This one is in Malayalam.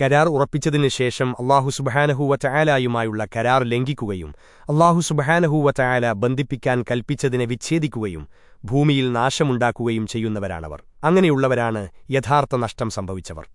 കരാർ ഉറപ്പിച്ചതിനു ശേഷം അള്ളാഹു സുബഹാനഹൂവ ചായാലായുമായുള്ള കരാർ ലംഘിക്കുകയും അള്ളാഹു സുബഹാനഹൂവ ചായാല ബന്ധിപ്പിക്കാൻ കൽപ്പിച്ചതിനെ വിച്ഛേദിക്കുകയും ഭൂമിയിൽ നാശമുണ്ടാക്കുകയും ചെയ്യുന്നവരാണവർ. അങ്ങനെയുള്ളവരാണ് യഥാർത്ഥ നഷ്ടം സംഭവിച്ചവർ.